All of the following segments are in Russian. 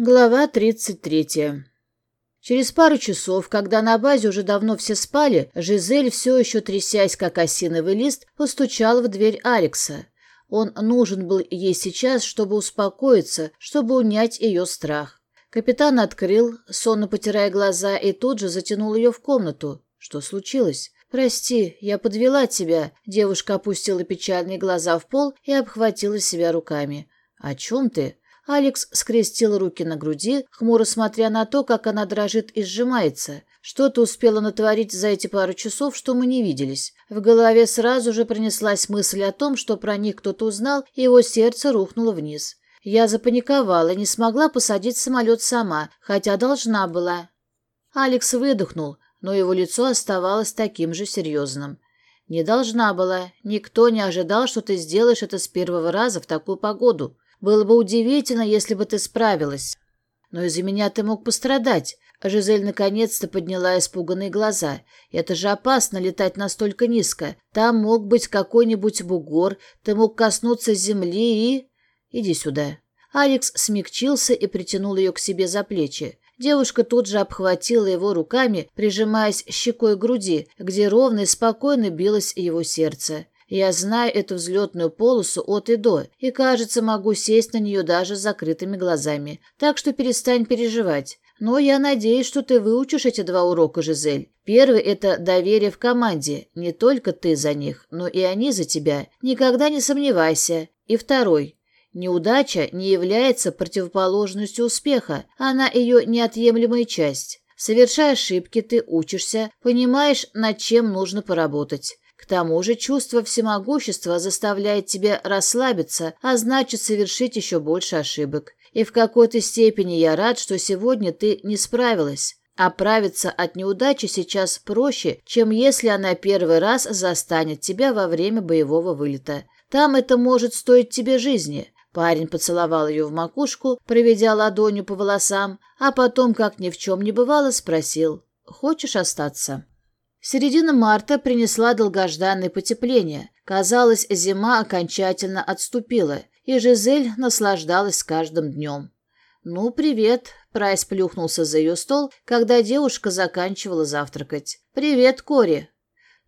Глава 33. Через пару часов, когда на базе уже давно все спали, Жизель, все еще трясясь, как осиновый лист, постучала в дверь Алекса. Он нужен был ей сейчас, чтобы успокоиться, чтобы унять ее страх. Капитан открыл, сонно потирая глаза, и тут же затянул ее в комнату. Что случилось? «Прости, я подвела тебя», — девушка опустила печальные глаза в пол и обхватила себя руками. «О чем ты?» Алекс скрестил руки на груди, хмуро смотря на то, как она дрожит и сжимается. Что-то успела натворить за эти пару часов, что мы не виделись. В голове сразу же принеслась мысль о том, что про них кто-то узнал, и его сердце рухнуло вниз. Я запаниковала, не смогла посадить самолет сама, хотя должна была. Алекс выдохнул, но его лицо оставалось таким же серьезным. «Не должна была. Никто не ожидал, что ты сделаешь это с первого раза в такую погоду. Было бы удивительно, если бы ты справилась. Но из-за меня ты мог пострадать. Жизель наконец-то подняла испуганные глаза. Это же опасно летать настолько низко. Там мог быть какой-нибудь бугор, ты мог коснуться земли и... Иди сюда. Алекс смягчился и притянул ее к себе за плечи. Девушка тут же обхватила его руками, прижимаясь щекой к груди, где ровно и спокойно билось его сердце. Я знаю эту взлетную полосу от и до, и, кажется, могу сесть на нее даже с закрытыми глазами. Так что перестань переживать. Но я надеюсь, что ты выучишь эти два урока, Жизель. Первый – это доверие в команде. Не только ты за них, но и они за тебя. Никогда не сомневайся. И второй – Неудача не является противоположностью успеха, она ее неотъемлемая часть. Совершая ошибки, ты учишься, понимаешь, над чем нужно поработать. Тому же чувство всемогущества заставляет тебя расслабиться, а значит совершить еще больше ошибок. И в какой-то степени я рад, что сегодня ты не справилась. Оправиться от неудачи сейчас проще, чем если она первый раз застанет тебя во время боевого вылета. Там это может стоить тебе жизни. Парень поцеловал ее в макушку, проведя ладонью по волосам, а потом, как ни в чем не бывало, спросил «Хочешь остаться?». Середина марта принесла долгожданное потепление. Казалось, зима окончательно отступила, и Жизель наслаждалась каждым днем. «Ну, привет!» – Прайс плюхнулся за ее стол, когда девушка заканчивала завтракать. «Привет, Кори!»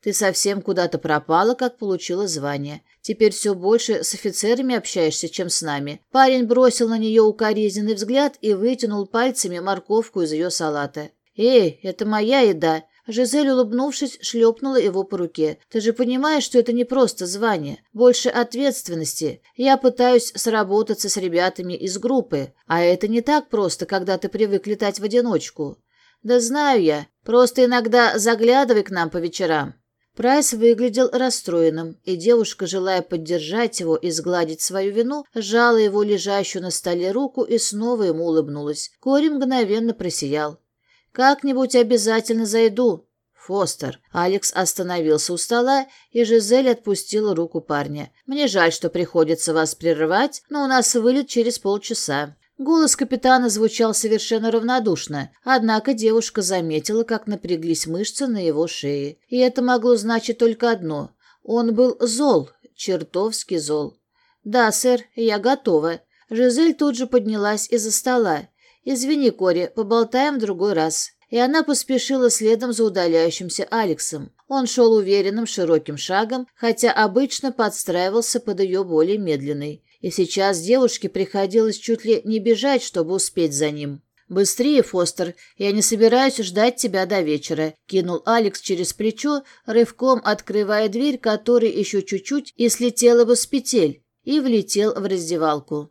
«Ты совсем куда-то пропала, как получила звание. Теперь все больше с офицерами общаешься, чем с нами». Парень бросил на нее укоризненный взгляд и вытянул пальцами морковку из ее салата. «Эй, это моя еда!» Жизель, улыбнувшись, шлепнула его по руке. «Ты же понимаешь, что это не просто звание. Больше ответственности. Я пытаюсь сработаться с ребятами из группы. А это не так просто, когда ты привык летать в одиночку. Да знаю я. Просто иногда заглядывай к нам по вечерам». Прайс выглядел расстроенным, и девушка, желая поддержать его и сгладить свою вину, сжала его лежащую на столе руку и снова ему улыбнулась. Кори мгновенно просиял. Как-нибудь обязательно зайду. Фостер. Алекс остановился у стола, и Жизель отпустила руку парня. Мне жаль, что приходится вас прерывать, но у нас вылет через полчаса. Голос капитана звучал совершенно равнодушно, однако девушка заметила, как напряглись мышцы на его шее. И это могло значить только одно. Он был зол, чертовски зол. «Да, сэр, я готова». Жизель тут же поднялась из-за стола. «Извини, Кори, поболтаем в другой раз». И она поспешила следом за удаляющимся Алексом. Он шел уверенным широким шагом, хотя обычно подстраивался под ее более медленный. И сейчас девушке приходилось чуть ли не бежать, чтобы успеть за ним. «Быстрее, Фостер, я не собираюсь ждать тебя до вечера», — кинул Алекс через плечо, рывком открывая дверь, которая еще чуть-чуть и слетела бы с петель, и влетел в раздевалку.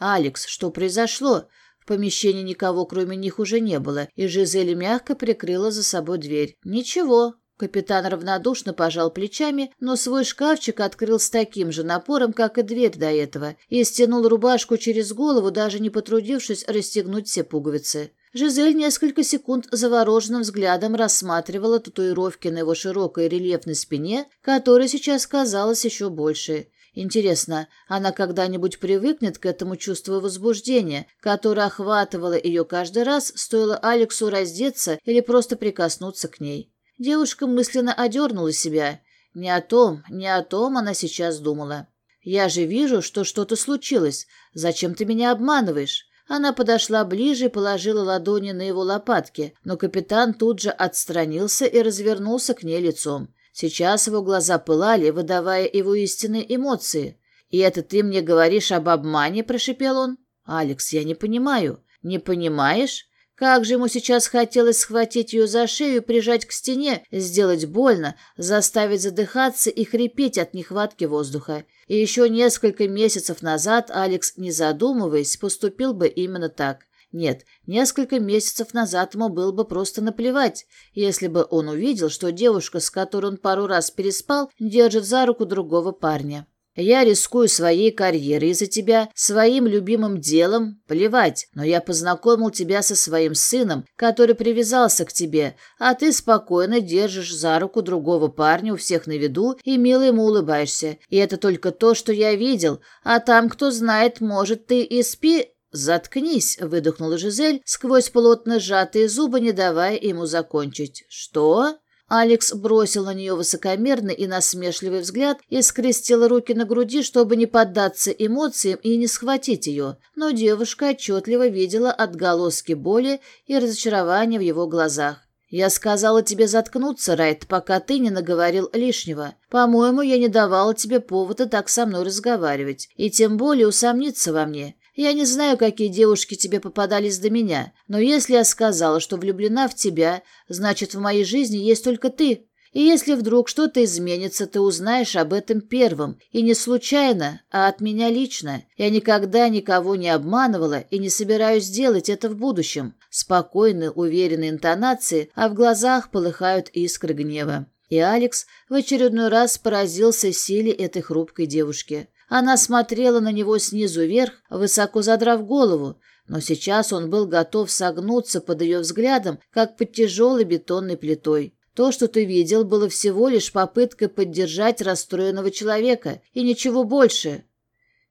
«Алекс, что произошло?» В помещении никого, кроме них, уже не было, и Жизель мягко прикрыла за собой дверь. «Ничего». Капитан равнодушно пожал плечами, но свой шкафчик открыл с таким же напором, как и дверь до этого, и стянул рубашку через голову, даже не потрудившись расстегнуть все пуговицы. Жизель несколько секунд завороженным взглядом рассматривала татуировки на его широкой рельефной спине, которая сейчас казалась еще больше. Интересно, она когда-нибудь привыкнет к этому чувству возбуждения, которое охватывало ее каждый раз, стоило Алексу раздеться или просто прикоснуться к ней. Девушка мысленно одернула себя. Не о том, не о том она сейчас думала. «Я же вижу, что что-то случилось. Зачем ты меня обманываешь?» Она подошла ближе и положила ладони на его лопатки, но капитан тут же отстранился и развернулся к ней лицом. Сейчас его глаза пылали, выдавая его истинные эмоции. «И это ты мне говоришь об обмане?» – прошипел он. «Алекс, я не понимаю. Не понимаешь?» Как же ему сейчас хотелось схватить ее за шею и прижать к стене, сделать больно, заставить задыхаться и хрипеть от нехватки воздуха. И еще несколько месяцев назад Алекс, не задумываясь, поступил бы именно так. Нет, несколько месяцев назад ему было бы просто наплевать, если бы он увидел, что девушка, с которой он пару раз переспал, держит за руку другого парня. Я рискую своей карьерой из-за тебя, своим любимым делом, плевать, но я познакомил тебя со своим сыном, который привязался к тебе, а ты спокойно держишь за руку другого парня у всех на виду и мило ему улыбаешься. И это только то, что я видел, а там, кто знает, может, ты и спи... «Заткнись!» — выдохнула Жизель сквозь плотно сжатые зубы, не давая ему закончить. «Что?» Алекс бросил на нее высокомерный и насмешливый взгляд и скрестил руки на груди, чтобы не поддаться эмоциям и не схватить ее, но девушка отчетливо видела отголоски боли и разочарования в его глазах. «Я сказала тебе заткнуться, Райт, пока ты не наговорил лишнего. По-моему, я не давала тебе повода так со мной разговаривать, и тем более усомниться во мне. Я не знаю, какие девушки тебе попадались до меня, но если я сказала, что влюблена в тебя, значит, в моей жизни есть только ты. И если вдруг что-то изменится, ты узнаешь об этом первым, и не случайно, а от меня лично. Я никогда никого не обманывала и не собираюсь делать это в будущем. Спокойны, уверенные интонации, а в глазах полыхают искры гнева. И Алекс в очередной раз поразился силе этой хрупкой девушки. Она смотрела на него снизу вверх, высоко задрав голову, но сейчас он был готов согнуться под ее взглядом, как под тяжелой бетонной плитой. То, что ты видел, было всего лишь попыткой поддержать расстроенного человека, и ничего больше.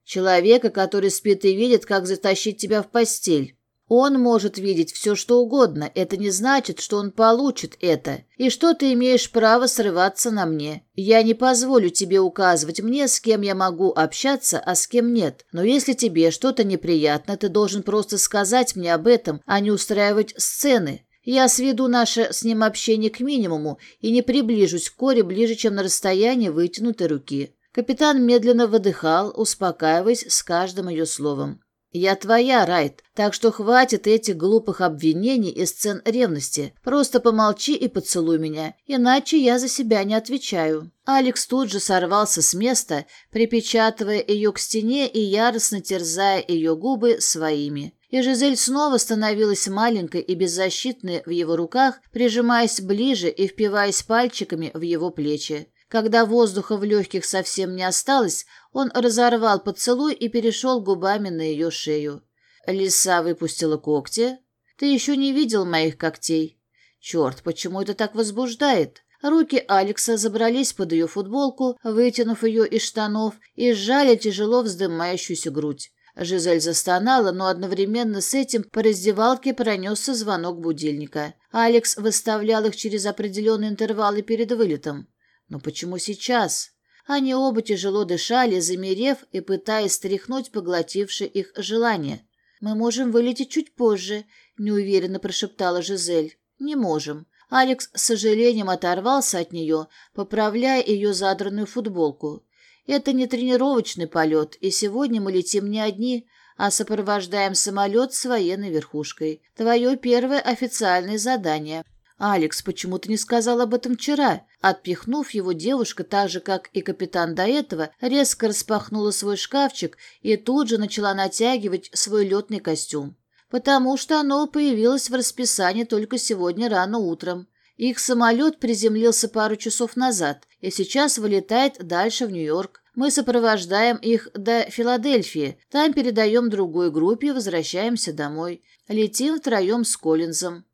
Человека, который спит и видит, как затащить тебя в постель. Он может видеть все, что угодно. Это не значит, что он получит это. И что ты имеешь право срываться на мне. Я не позволю тебе указывать мне, с кем я могу общаться, а с кем нет. Но если тебе что-то неприятно, ты должен просто сказать мне об этом, а не устраивать сцены. Я сведу наше с ним общение к минимуму и не приближусь к Коре ближе, чем на расстоянии вытянутой руки». Капитан медленно выдыхал, успокаиваясь с каждым ее словом. Я твоя, Райт, так что хватит этих глупых обвинений и сцен ревности. Просто помолчи и поцелуй меня, иначе я за себя не отвечаю». Алекс тут же сорвался с места, припечатывая ее к стене и яростно терзая ее губы своими. И Жизель снова становилась маленькой и беззащитной в его руках, прижимаясь ближе и впиваясь пальчиками в его плечи. Когда воздуха в легких совсем не осталось, он разорвал поцелуй и перешел губами на ее шею. Лиса выпустила когти. «Ты еще не видел моих когтей?» «Черт, почему это так возбуждает?» Руки Алекса забрались под ее футболку, вытянув ее из штанов, и сжали тяжело вздымающуюся грудь. Жизель застонала, но одновременно с этим по раздевалке пронесся звонок будильника. Алекс выставлял их через определенные интервалы перед вылетом. Но почему сейчас? Они оба тяжело дышали, замерев и пытаясь стряхнуть поглотившее их желание. «Мы можем вылететь чуть позже», — неуверенно прошептала Жизель. «Не можем». Алекс с сожалением оторвался от нее, поправляя ее задранную футболку. «Это не тренировочный полет, и сегодня мы летим не одни, а сопровождаем самолет с военной верхушкой. Твое первое официальное задание». «Алекс, почему ты не сказал об этом вчера?» Отпихнув его, девушка, так же, как и капитан до этого, резко распахнула свой шкафчик и тут же начала натягивать свой летный костюм. Потому что оно появилось в расписании только сегодня рано утром. Их самолет приземлился пару часов назад и сейчас вылетает дальше в Нью-Йорк. Мы сопровождаем их до Филадельфии, там передаем другой группе и возвращаемся домой. Летим втроем с Коллинзом.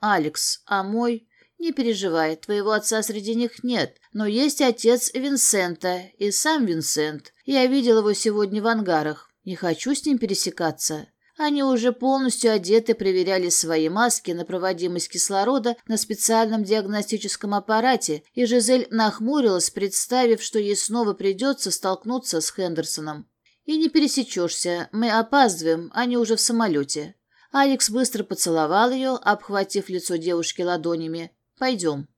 Алекс, а мой? Не переживай, твоего отца среди них нет, но есть отец Винсента и сам Винсент. Я видел его сегодня в ангарах. Не хочу с ним пересекаться. Они уже полностью одеты проверяли свои маски на проводимость кислорода на специальном диагностическом аппарате, и Жизель нахмурилась, представив, что ей снова придется столкнуться с Хендерсоном. «И не пересечешься. Мы опаздываем, они уже в самолете. Алекс быстро поцеловал ее, обхватив лицо девушки ладонями. «Пойдем».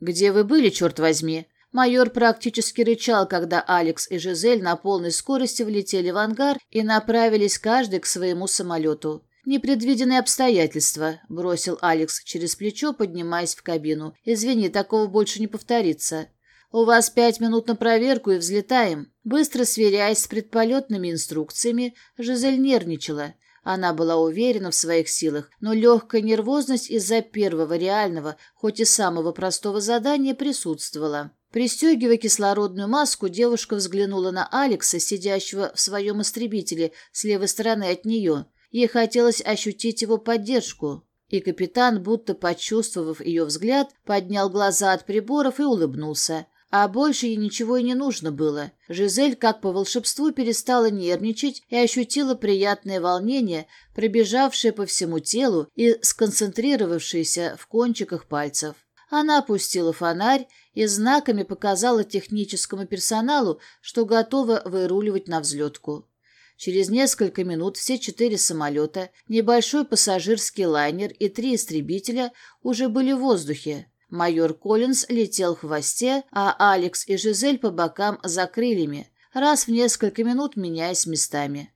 «Где вы были, черт возьми?» Майор практически рычал, когда Алекс и Жизель на полной скорости влетели в ангар и направились каждый к своему самолету. «Непредвиденные обстоятельства», — бросил Алекс через плечо, поднимаясь в кабину. «Извини, такого больше не повторится. У вас пять минут на проверку и взлетаем». Быстро сверяясь с предполетными инструкциями, Жизель нервничала — она была уверена в своих силах, но легкая нервозность из-за первого реального, хоть и самого простого задания, присутствовала. Пристегивая кислородную маску, девушка взглянула на Алекса, сидящего в своем истребителе с левой стороны от нее. Ей хотелось ощутить его поддержку. И капитан, будто почувствовав ее взгляд, поднял глаза от приборов и улыбнулся. А больше ей ничего и не нужно было. Жизель, как по волшебству, перестала нервничать и ощутила приятное волнение, пробежавшее по всему телу и сконцентрировавшееся в кончиках пальцев. Она опустила фонарь и знаками показала техническому персоналу, что готова выруливать на взлетку. Через несколько минут все четыре самолета, небольшой пассажирский лайнер и три истребителя уже были в воздухе. Майор Коллинз летел в хвосте, а Алекс и Жизель по бокам за крыльями, раз в несколько минут меняясь местами.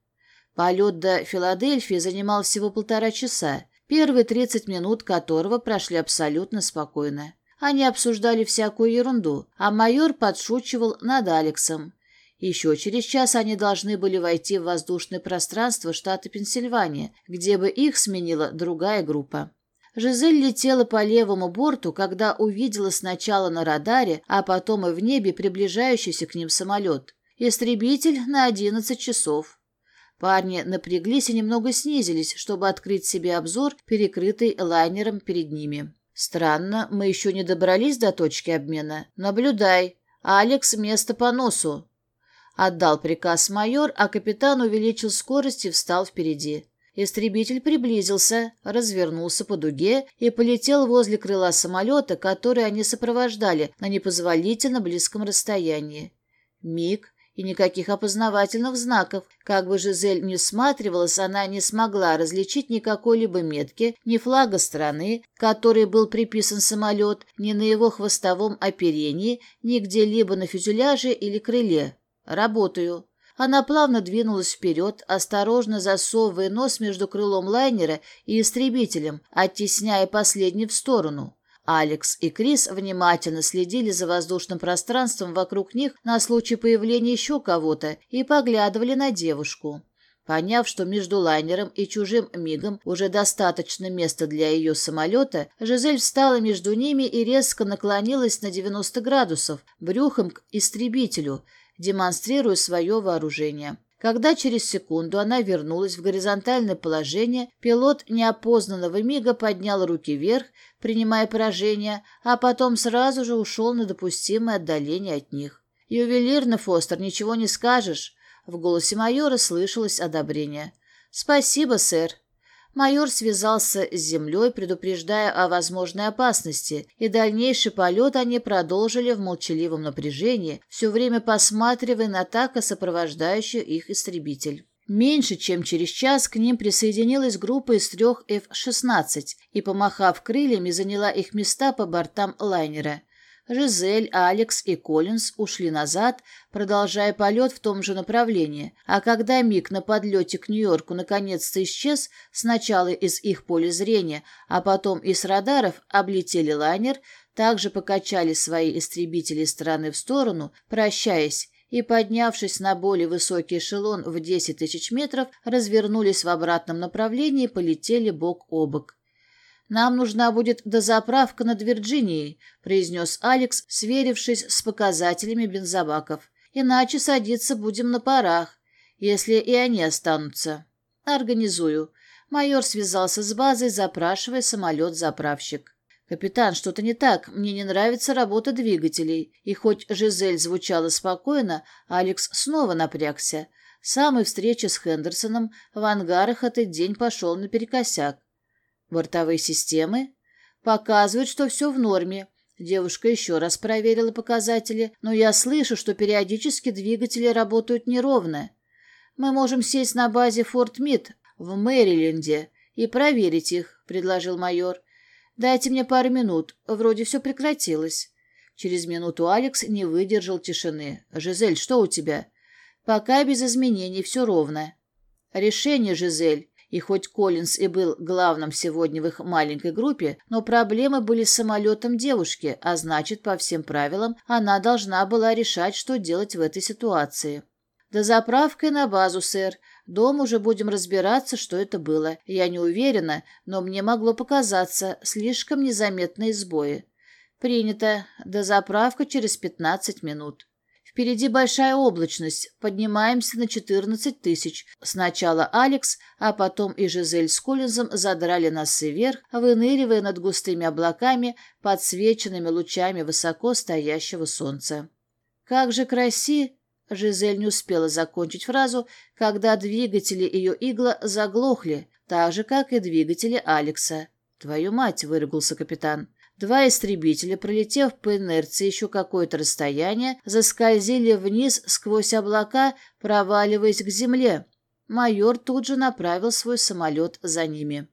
Полет до Филадельфии занимал всего полтора часа, первые 30 минут которого прошли абсолютно спокойно. Они обсуждали всякую ерунду, а майор подшучивал над Алексом. Еще через час они должны были войти в воздушное пространство штата Пенсильвания, где бы их сменила другая группа. Жизель летела по левому борту, когда увидела сначала на радаре, а потом и в небе приближающийся к ним самолет. Истребитель на 11 часов. Парни напряглись и немного снизились, чтобы открыть себе обзор, перекрытый лайнером перед ними. «Странно, мы еще не добрались до точки обмена. Наблюдай. Алекс, место по носу». Отдал приказ майор, а капитан увеличил скорость и встал впереди. Истребитель приблизился, развернулся по дуге и полетел возле крыла самолета, который они сопровождали на непозволительно близком расстоянии. Миг и никаких опознавательных знаков. Как бы Жизель не всматривалась, она не смогла различить ни какой-либо метки, ни флага страны, которой был приписан самолет, ни на его хвостовом оперении, ни где-либо на фюзеляже или крыле. «Работаю», она плавно двинулась вперед, осторожно засовывая нос между крылом лайнера и истребителем, оттесняя последний в сторону. Алекс и Крис внимательно следили за воздушным пространством вокруг них на случай появления еще кого-то и поглядывали на девушку. Поняв, что между лайнером и чужим мигом уже достаточно места для ее самолета, Жизель встала между ними и резко наклонилась на 90 градусов, брюхом к истребителю – демонстрируя свое вооружение. Когда через секунду она вернулась в горизонтальное положение, пилот неопознанного мига поднял руки вверх, принимая поражение, а потом сразу же ушел на допустимое отдаление от них. «Ювелирно, Фостер, ничего не скажешь!» В голосе майора слышалось одобрение. «Спасибо, сэр!» Майор связался с землей, предупреждая о возможной опасности, и дальнейший полет они продолжили в молчаливом напряжении, все время посматривая на атака, сопровождающую их истребитель. Меньше чем через час к ним присоединилась группа из трех F-16 и, помахав крыльями, заняла их места по бортам лайнера. Жизель, Алекс и Коллинз ушли назад, продолжая полет в том же направлении, а когда Мик на подлете к Нью-Йорку наконец-то исчез, сначала из их поля зрения, а потом из радаров облетели лайнер, также покачали свои истребители стороны в сторону, прощаясь, и, поднявшись на более высокий эшелон в 10 тысяч метров, развернулись в обратном направлении и полетели бок о бок. «Нам нужна будет дозаправка над Вирджинией», — произнес Алекс, сверившись с показателями бензобаков. «Иначе садиться будем на парах, если и они останутся». «Организую». Майор связался с базой, запрашивая самолет-заправщик. «Капитан, что-то не так. Мне не нравится работа двигателей». И хоть Жизель звучала спокойно, Алекс снова напрягся. Самой встречи с Хендерсоном в ангарах этот день пошел наперекосяк бортовые системы?» «Показывают, что все в норме». Девушка еще раз проверила показатели, но я слышу, что периодически двигатели работают неровно. Мы можем сесть на базе Форт Мид в Мэриленде и проверить их, предложил майор. Дайте мне пару минут, вроде все прекратилось. Через минуту Алекс не выдержал тишины. «Жизель, что у тебя?» «Пока без изменений, все ровно». «Решение, Жизель. И хоть Коллинз и был главным сегодня в их маленькой группе, но проблемы были с самолетом девушки, а значит, по всем правилам, она должна была решать, что делать в этой ситуации. «До заправки на базу, сэр. Дом уже будем разбираться, что это было. Я не уверена, но мне могло показаться слишком незаметные сбои». «Принято. До заправка через 15 минут». Впереди большая облачность. Поднимаемся на 14 тысяч. Сначала Алекс, а потом и Жизель с Коллинзом задрали носы вверх, выныривая над густыми облаками, подсвеченными лучами высоко стоящего солнца. «Как же краси!» Жизель не успела закончить фразу, когда двигатели ее игла заглохли, так же, как и двигатели Алекса. «Твою мать!» — выругался капитан. Два истребителя, пролетев по инерции еще какое-то расстояние, заскользили вниз сквозь облака, проваливаясь к земле. Майор тут же направил свой самолет за ними.